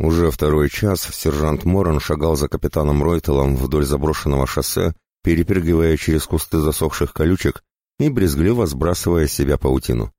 Уже второй час сержант Моран шагал за капитаном Ройтелом вдоль заброшенного шоссе, перепрыгивая через кусты засохших колючек и брезгливо сбрасывая с себя паутину.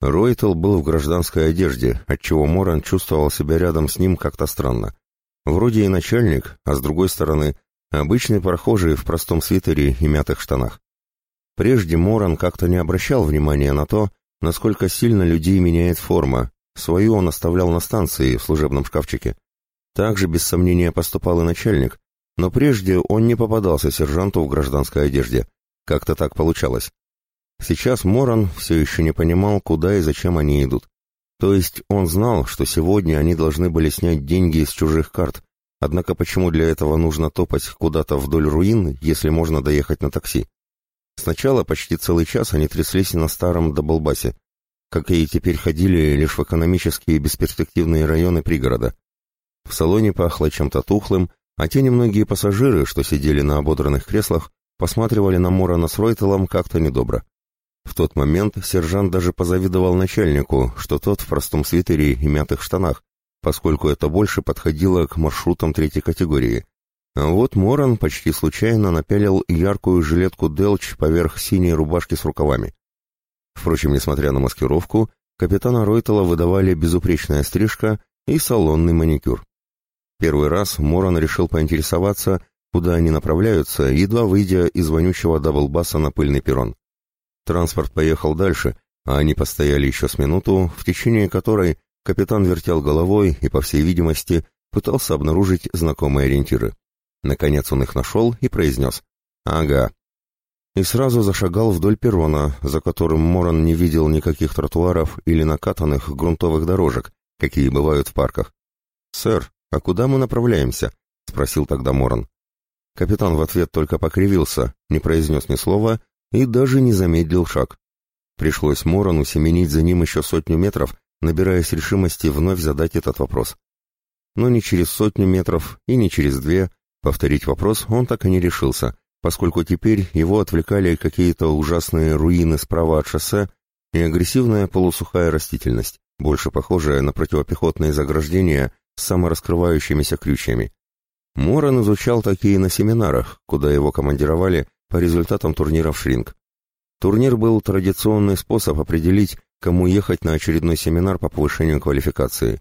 Ройтел был в гражданской одежде, отчего Моран чувствовал себя рядом с ним как-то странно. Вроде и начальник, а с другой стороны, обычный прохожий в простом свитере и мятых штанах. Прежде Моран как-то не обращал внимания на то, насколько сильно людей меняет форма, Свою он оставлял на станции, в служебном шкафчике. Также, без сомнения, поступал и начальник, но прежде он не попадался сержанту в гражданской одежде. Как-то так получалось. Сейчас Моран все еще не понимал, куда и зачем они идут. То есть он знал, что сегодня они должны были снять деньги из чужих карт, однако почему для этого нужно топать куда-то вдоль руин, если можно доехать на такси? Сначала почти целый час они тряслись на старом Даблбасе, как и теперь ходили лишь в экономические бесперспективные районы пригорода. В салоне пахло чем-то тухлым, а те немногие пассажиры, что сидели на ободранных креслах, посматривали на Морана с Ройтелом как-то недобро. В тот момент сержант даже позавидовал начальнику, что тот в простом свитере и мятых штанах, поскольку это больше подходило к маршрутам третьей категории. А вот Моран почти случайно напялил яркую жилетку Делч поверх синей рубашки с рукавами. Впрочем, несмотря на маскировку, капитана Ройтела выдавали безупречная стрижка и салонный маникюр. Первый раз Моран решил поинтересоваться, куда они направляются, едва выйдя из вонючего даблбаса на пыльный перрон. Транспорт поехал дальше, а они постояли еще с минуту, в течение которой капитан вертел головой и, по всей видимости, пытался обнаружить знакомые ориентиры. Наконец он их нашел и произнес «Ага, и сразу зашагал вдоль перрона, за которым Моран не видел никаких тротуаров или накатанных грунтовых дорожек, какие бывают в парках. «Сэр, а куда мы направляемся?» — спросил тогда Моран. Капитан в ответ только покривился, не произнес ни слова и даже не замедлил шаг. Пришлось Морану семенить за ним еще сотню метров, набираясь решимости вновь задать этот вопрос. Но ни через сотню метров и не через две повторить вопрос он так и не решился, поскольку теперь его отвлекали какие-то ужасные руины справа от шоссе и агрессивная полусухая растительность, больше похожая на противопехотные заграждения с самораскрывающимися крючьями. Моран изучал такие на семинарах, куда его командировали по результатам турниров Шринг. Турнир был традиционный способ определить, кому ехать на очередной семинар по повышению квалификации.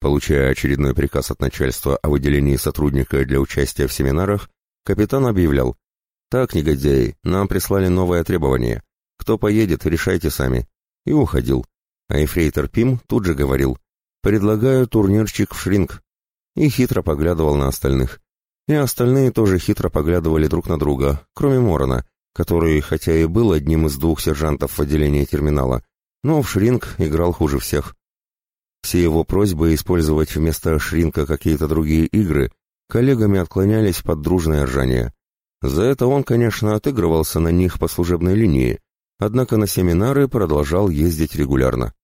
Получая очередной приказ от начальства о выделении сотрудника для участия в семинарах, капитан объявлял «Так, негодяи, нам прислали новое требование. Кто поедет, решайте сами». И уходил. А эфрейтор Пим тут же говорил «Предлагаю турнирчик в шринг». И хитро поглядывал на остальных. И остальные тоже хитро поглядывали друг на друга, кроме Морона, который, хотя и был одним из двух сержантов в отделении терминала, но в шринг играл хуже всех. Все его просьбы использовать вместо шринка какие-то другие игры коллегами отклонялись под дружное ржание. За это он, конечно, отыгрывался на них по служебной линии, однако на семинары продолжал ездить регулярно.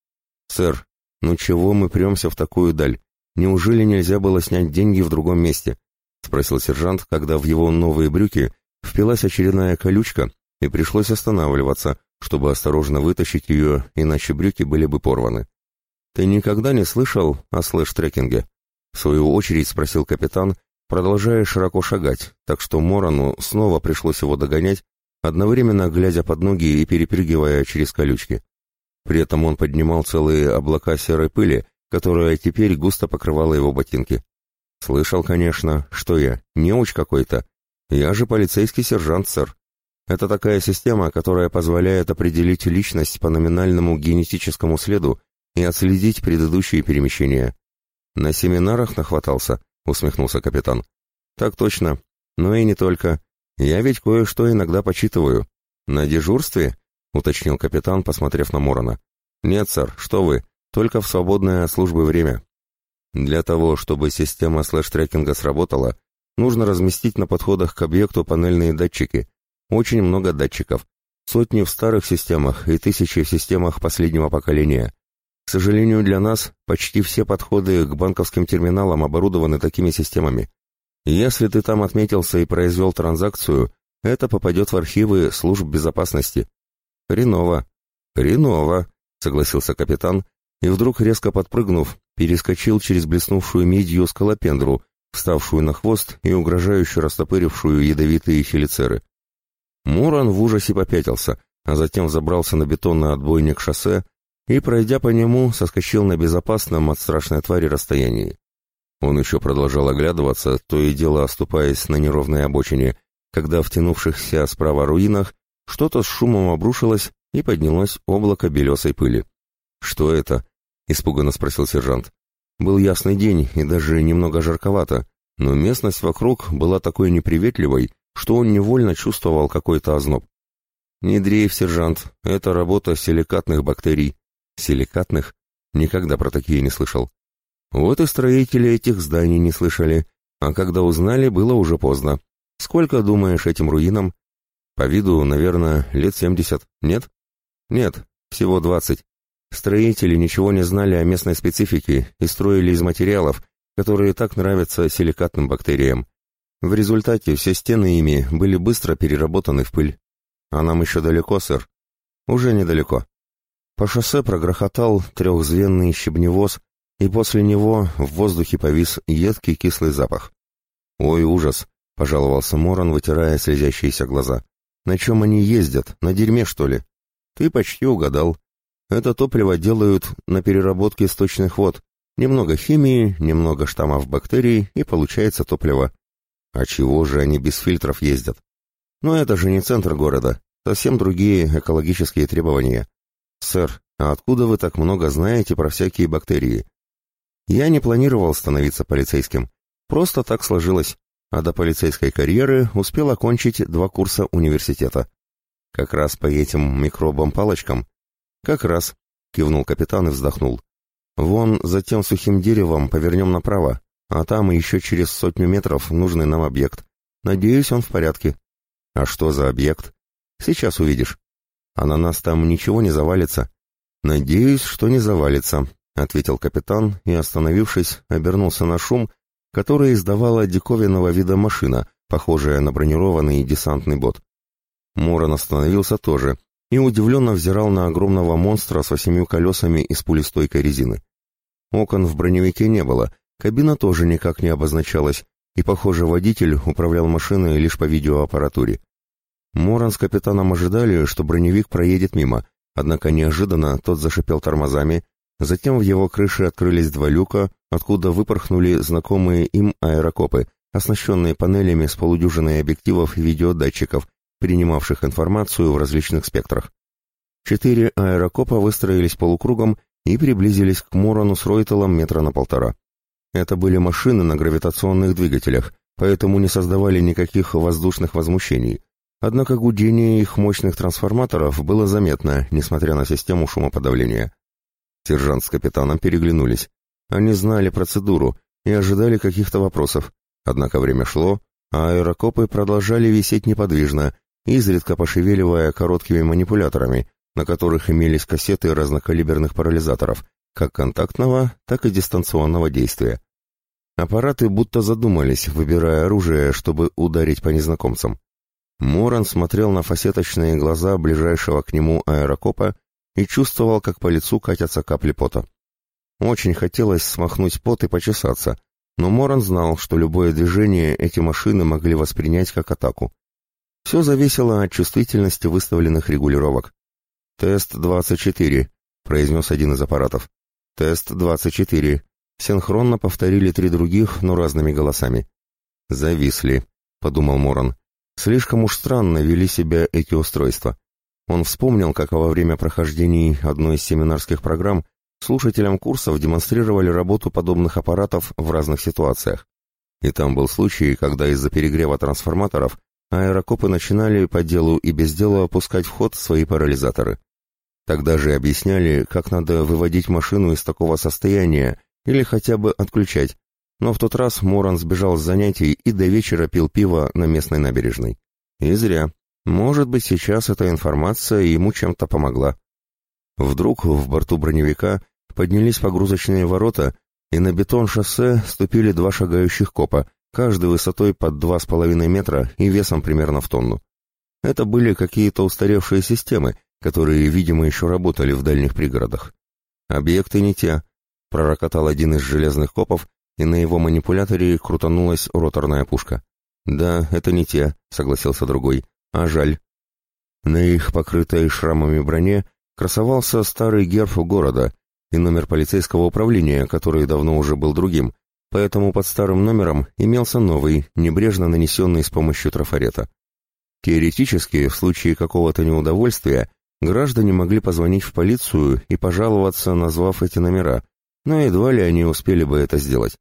«Сэр, ну чего мы премся в такую даль? Неужели нельзя было снять деньги в другом месте?» — спросил сержант, когда в его новые брюки впилась очередная колючка, и пришлось останавливаться, чтобы осторожно вытащить ее, иначе брюки были бы порваны. «Ты никогда не слышал о слэш-трекинге?» В свою очередь спросил капитан, продолжая широко шагать, так что Морону снова пришлось его догонять, одновременно глядя под ноги и перепрыгивая через колючки. При этом он поднимал целые облака серой пыли, которая теперь густо покрывала его ботинки. Слышал, конечно, что я, неуч какой-то. Я же полицейский сержант, сэр. Это такая система, которая позволяет определить личность по номинальному генетическому следу и отследить предыдущие перемещения. На семинарах нахватался, — усмехнулся капитан. «Так точно. Но и не только. Я ведь кое-что иногда почитываю. На дежурстве?» — уточнил капитан, посмотрев на Морона. «Нет, сэр, что вы. Только в свободное от службы время. Для того, чтобы система слэш-трекинга сработала, нужно разместить на подходах к объекту панельные датчики. Очень много датчиков. Сотни в старых системах и тысячи в системах последнего поколения. К сожалению для нас, почти все подходы к банковским терминалам оборудованы такими системами. Если ты там отметился и произвел транзакцию, это попадет в архивы служб безопасности. Хреново. Хреново, согласился капитан и вдруг, резко подпрыгнув, перескочил через блеснувшую медью скалопендру, вставшую на хвост и угрожающе растопырившую ядовитые хелицеры. Муран в ужасе попятился, а затем забрался на бетонный отбойник шоссе и, пройдя по нему, соскочил на безопасном от страшной твари расстоянии. Он еще продолжал оглядываться, то и дело оступаясь на неровной обочине, когда в тянувшихся справа руинах что-то с шумом обрушилось и поднялось облако белесой пыли. «Что это?» — испуганно спросил сержант. Был ясный день и даже немного жарковато, но местность вокруг была такой неприветливой, что он невольно чувствовал какой-то озноб. «Не дрейф, сержант, это работа силикатных бактерий». «Силикатных? Никогда про такие не слышал». Вот и строители этих зданий не слышали, а когда узнали, было уже поздно. Сколько, думаешь, этим руинам? По виду, наверное, лет семьдесят. Нет? Нет, всего двадцать. Строители ничего не знали о местной специфике и строили из материалов, которые так нравятся силикатным бактериям. В результате все стены ими были быстро переработаны в пыль. А нам еще далеко, сэр? Уже недалеко. По шоссе прогрохотал трехзвенный щебневоз, и после него в воздухе повис едкий кислый запах. «Ой, ужас!» — пожаловался Моран, вытирая слезящиеся глаза. «На чем они ездят? На дерьме, что ли?» «Ты почти угадал. Это топливо делают на переработке сточных вод. Немного химии, немного штаммов бактерий, и получается топливо. А чего же они без фильтров ездят? Но это же не центр города. Совсем другие экологические требования. Сэр, а откуда вы так много знаете про всякие бактерии? Я не планировал становиться полицейским. Просто так сложилось. А до полицейской карьеры успел окончить два курса университета. Как раз по этим микробам-палочкам? Как раз, кивнул капитан и вздохнул. Вон за тем сухим деревом повернем направо, а там еще через сотню метров нужный нам объект. Надеюсь, он в порядке. А что за объект? Сейчас увидишь. А на нас там ничего не завалится. Надеюсь, что не завалится, — ответил капитан и, остановившись, обернулся на шум, который издавала диковинного вида машина, похожая на бронированный десантный бот. Моран остановился тоже и удивленно взирал на огромного монстра с восемью колесами из пулестойкой резины. Окон в броневике не было, кабина тоже никак не обозначалась, и, похоже, водитель управлял машиной лишь по видеоаппаратуре. Моран с капитаном ожидали, что броневик проедет мимо, однако неожиданно тот зашипел тормозами, Затем в его крыше открылись два люка, откуда выпорхнули знакомые им аэрокопы, оснащенные панелями с полудюжиной объективов и видеодатчиков, принимавших информацию в различных спектрах. Четыре аэрокопа выстроились полукругом и приблизились к Мурону с Ройтелом метра на полтора. Это были машины на гравитационных двигателях, поэтому не создавали никаких воздушных возмущений. Однако гудение их мощных трансформаторов было заметно, несмотря на систему шумоподавления. Сержант с капитаном переглянулись. Они знали процедуру и ожидали каких-то вопросов. Однако время шло, а аэрокопы продолжали висеть неподвижно, изредка пошевеливая короткими манипуляторами, на которых имелись кассеты разнокалиберных парализаторов, как контактного, так и дистанционного действия. Аппараты будто задумались, выбирая оружие, чтобы ударить по незнакомцам. Моран смотрел на фасеточные глаза ближайшего к нему аэрокопа и чувствовал, как по лицу катятся капли пота. Очень хотелось смахнуть пот и почесаться, но Моран знал, что любое движение эти машины могли воспринять как атаку. Все зависело от чувствительности выставленных регулировок. «Тест-24», — произнес один из аппаратов. «Тест-24», — синхронно повторили три других, но разными голосами. «Зависли», — подумал Моран. «Слишком уж странно вели себя эти устройства. Он вспомнил, как во время прохождений одной из семинарских программ слушателям курсов демонстрировали работу подобных аппаратов в разных ситуациях. И там был случай, когда из-за перегрева трансформаторов аэрокопы начинали по делу и без дела опускать в ход свои парализаторы. Тогда же объясняли, как надо выводить машину из такого состояния или хотя бы отключать, но в тот раз Моран сбежал с занятий и до вечера пил пиво на местной набережной. И зря. Может быть, сейчас эта информация ему чем-то помогла. Вдруг в борту броневика поднялись погрузочные ворота, и на бетон шоссе ступили два шагающих копа, каждый высотой под два с половиной метра и весом примерно в тонну. Это были какие-то устаревшие системы, которые, видимо, еще работали в дальних пригородах. «Объекты не те», — пророкотал один из железных копов, и на его манипуляторе крутанулась роторная пушка. «Да, это не те», — согласился другой. «А жаль». На их покрытой шрамами броне красовался старый герб города и номер полицейского управления, который давно уже был другим, поэтому под старым номером имелся новый, небрежно нанесенный с помощью трафарета. Теоретически, в случае какого-то неудовольствия, граждане могли позвонить в полицию и пожаловаться, назвав эти номера, но едва ли они успели бы это сделать.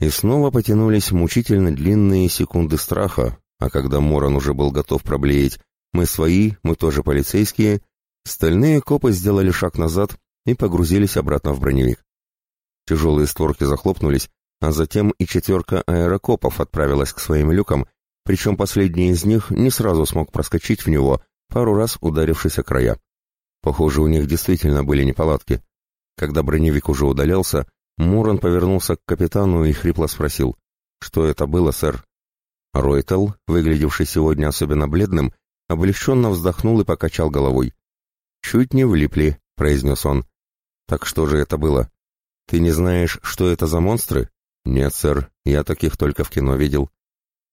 И снова потянулись мучительно длинные секунды страха, а когда Моран уже был готов проблеять «Мы свои, мы тоже полицейские», стальные копы сделали шаг назад и погрузились обратно в броневик. Тяжелые створки захлопнулись, а затем и четверка аэрокопов отправилась к своим люкам, причем последний из них не сразу смог проскочить в него, пару раз ударившись о края. Похоже, у них действительно были неполадки. Когда броневик уже удалялся, Мурон повернулся к капитану и хрипло спросил, «Что это было, сэр?» Ройтел, выглядевший сегодня особенно бледным, облегченно вздохнул и покачал головой. «Чуть не влипли», — произнес он. «Так что же это было? Ты не знаешь, что это за монстры?» «Нет, сэр, я таких только в кино видел».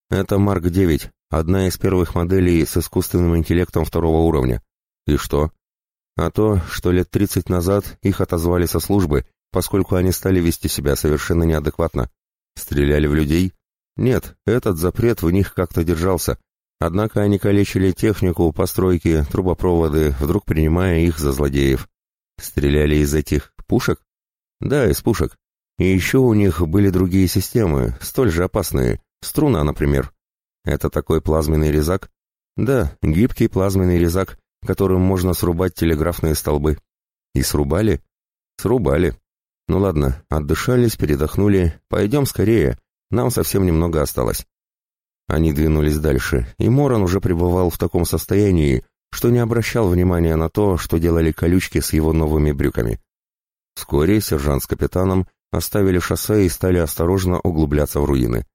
«Это Марк-9, одна из первых моделей с искусственным интеллектом второго уровня». «И что?» «А то, что лет тридцать назад их отозвали со службы, поскольку они стали вести себя совершенно неадекватно. Стреляли в людей? Нет, этот запрет в них как-то держался. Однако они калечили технику, постройки, трубопроводы, вдруг принимая их за злодеев. Стреляли из этих пушек? Да, из пушек. И еще у них были другие системы, столь же опасные. Струна, например. Это такой плазменный резак? Да, гибкий плазменный резак, которым можно срубать телеграфные столбы. И срубали? Срубали. Ну ладно, отдышались, передохнули. Пойдем скорее, нам совсем немного осталось. Они двинулись дальше, и Моран уже пребывал в таком состоянии, что не обращал внимания на то, что делали колючки с его новыми брюками. Вскоре сержант с капитаном оставили шоссе и стали осторожно углубляться в руины.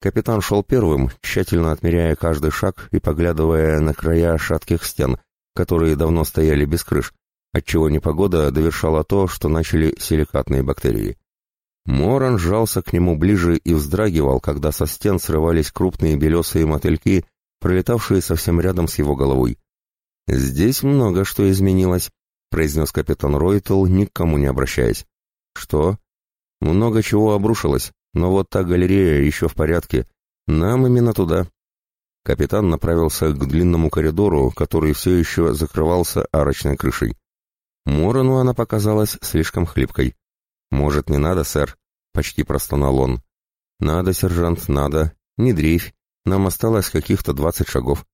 Капитан шел первым, тщательно отмеряя каждый шаг и поглядывая на края шатких стен, которые давно стояли без крыш, отчего непогода довершала то, что начали силикатные бактерии. Моран сжался к нему ближе и вздрагивал, когда со стен срывались крупные белесые мотыльки, пролетавшие совсем рядом с его головой. «Здесь много что изменилось», — произнес капитан Ройтл, никому не обращаясь. «Что?» «Много чего обрушилось, но вот та галерея еще в порядке. Нам именно туда». Капитан направился к длинному коридору, который все еще закрывался арочной крышей. Морону она показалась слишком хлипкой. «Может, не надо, сэр?» — почти простонал он. «Надо, сержант, надо. Не дрейфь. Нам осталось каких-то двадцать шагов».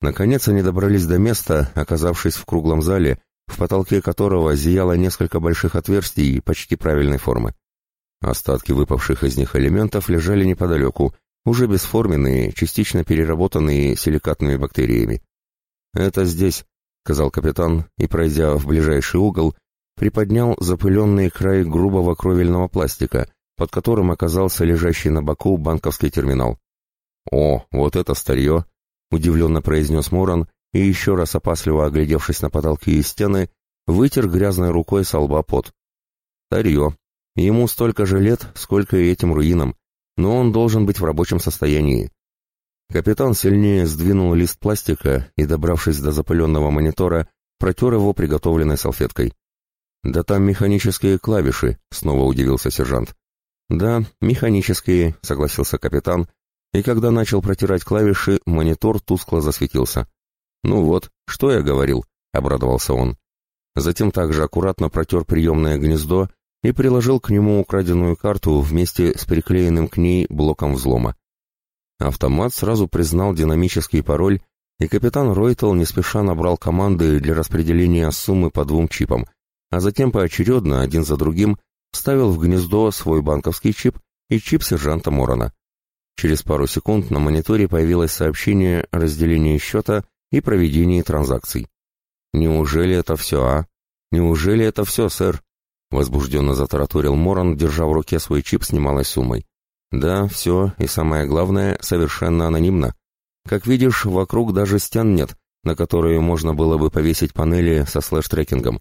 Наконец они добрались до места, оказавшись в круглом зале, в потолке которого зияло несколько больших отверстий почти правильной формы. Остатки выпавших из них элементов лежали неподалеку, уже бесформенные, частично переработанные силикатными бактериями. «Это здесь», — сказал капитан, и, пройдя в ближайший угол, приподнял запыленный край грубого кровельного пластика, под которым оказался лежащий на боку банковский терминал. «О, вот это старье!» — удивленно произнес Моран, и еще раз опасливо оглядевшись на потолки и стены, вытер грязной рукой со лба пот. «Старье. Ему столько же лет, сколько и этим руинам, но он должен быть в рабочем состоянии. Капитан сильнее сдвинул лист пластика и, добравшись до запыленного монитора, протер его приготовленной салфеткой. «Да там механические клавиши», — снова удивился сержант. «Да, механические», — согласился капитан, и когда начал протирать клавиши, монитор тускло засветился. «Ну вот, что я говорил», — обрадовался он. Затем также аккуратно протер приемное гнездо и приложил к нему украденную карту вместе с приклеенным к ней блоком взлома. Автомат сразу признал динамический пароль, и капитан Ройтл не спеша набрал команды для распределения суммы по двум чипам, а затем поочередно, один за другим, вставил в гнездо свой банковский чип и чип сержанта Морона. Через пару секунд на мониторе появилось сообщение о разделении счета и проведении транзакций. «Неужели это все, а? Неужели это все, сэр?» Возбужденно затараторил Моран, держа в руке свой чип с немалой суммой. Да, все, и самое главное, совершенно анонимно. Как видишь, вокруг даже стен нет, на которые можно было бы повесить панели со слэш-трекингом.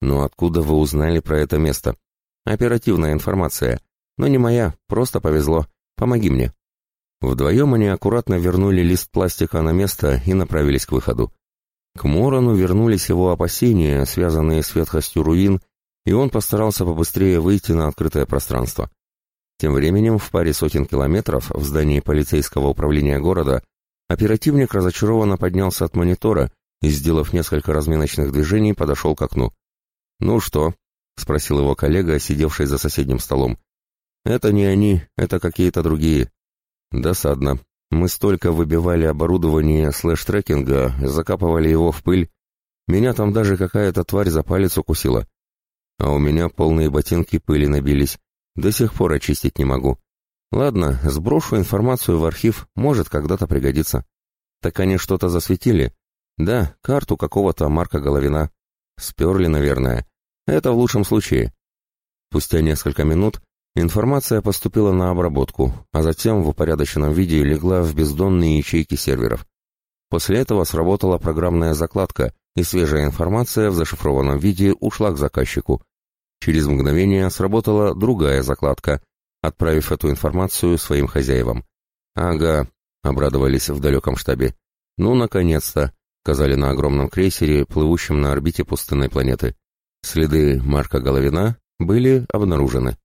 Но откуда вы узнали про это место? Оперативная информация. Но не моя, просто повезло. Помоги мне. Вдвоем они аккуратно вернули лист пластика на место и направились к выходу. К Морану вернулись его опасения, связанные с ветхостью руин, и он постарался побыстрее выйти на открытое пространство. Тем временем в паре сотен километров в здании полицейского управления города оперативник разочарованно поднялся от монитора и, сделав несколько разминочных движений, подошел к окну. «Ну что?» — спросил его коллега, сидевший за соседним столом. «Это не они, это какие-то другие». «Досадно. Мы столько выбивали оборудование слэш-трекинга, закапывали его в пыль. Меня там даже какая-то тварь за палец укусила. А у меня полные ботинки пыли набились. До сих пор очистить не могу. Ладно, сброшу информацию в архив, может, когда-то пригодится. Так они что-то засветили? Да, карту какого-то Марка Головина. Сперли, наверное. Это в лучшем случае. Спустя несколько минут информация поступила на обработку, а затем в упорядоченном виде легла в бездонные ячейки серверов. После этого сработала программная закладка, и свежая информация в зашифрованном виде ушла к заказчику. Через мгновение сработала другая закладка, отправив эту информацию своим хозяевам. «Ага», — обрадовались в далеком штабе. «Ну, наконец-то», — сказали на огромном крейсере, плывущем на орбите пустынной планеты. Следы Марка Головина были обнаружены.